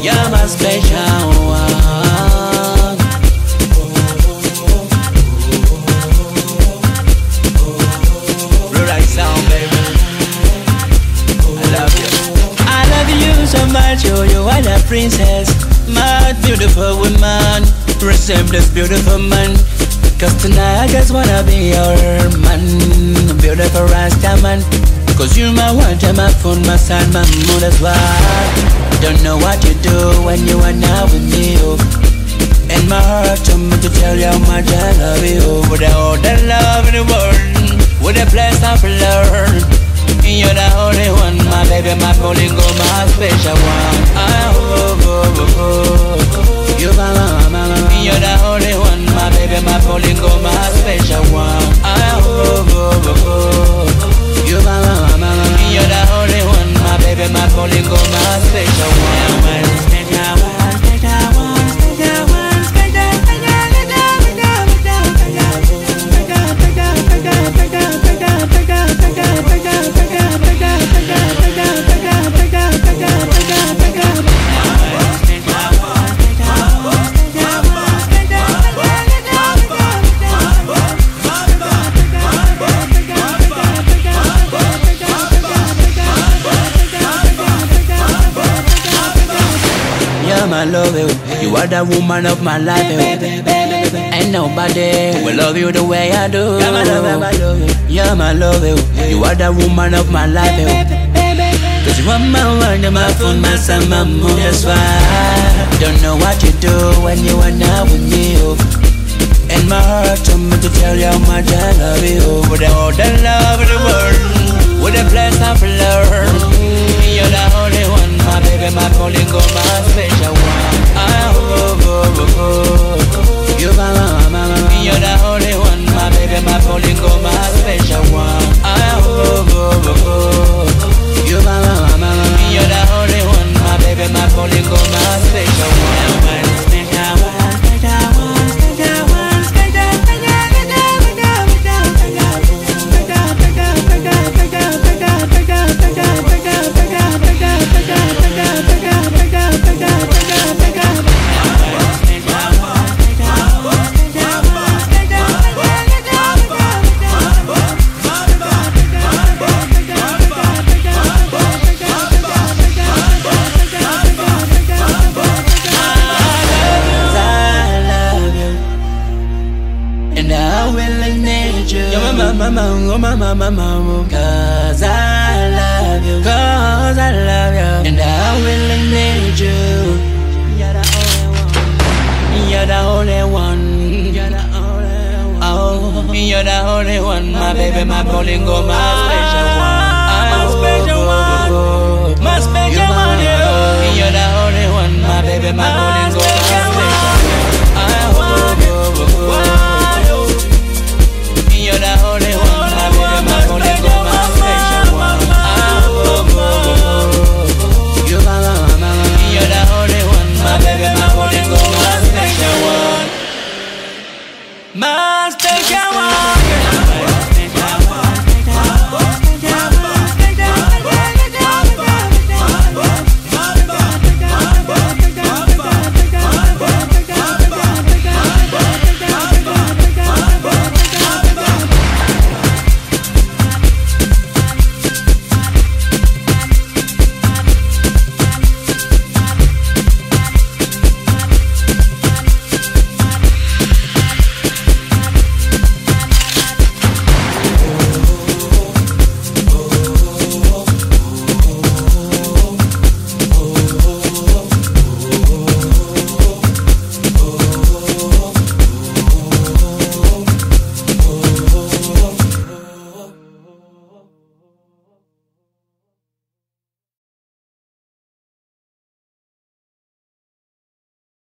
You're my special one. Baby. I love you. I love you so much, oh, you are princess. My beautiful woman. This beautiful man. Cause tonight I just wanna be your man. Beautiful Rasta man. Cause you're my one, my phone, my son, my as well. Don't know what you do when you are not with me, oh. And my heart told me to tell you how much I love you. With all the love in the world? With a place of love You're the only one, my baby, my Polingo, my special one. I oh, You're my love, eh. you are the woman of my life. eh. Ain't nobody will love you the way I do. You're my love. You're my love, eh. you are the woman of my life. Cause you are my one, you're my phone, my sun, my moon, that's why Don't know what you do when you are not with me, oh And my heart told me to tell you how much I love you With all the love in the world With a place of love mama, oh mama, mama Cause I love you Cause I love you And I will need you You're the only one You're the only one You're the only one Oh, you're the only one My baby, my Polingo, my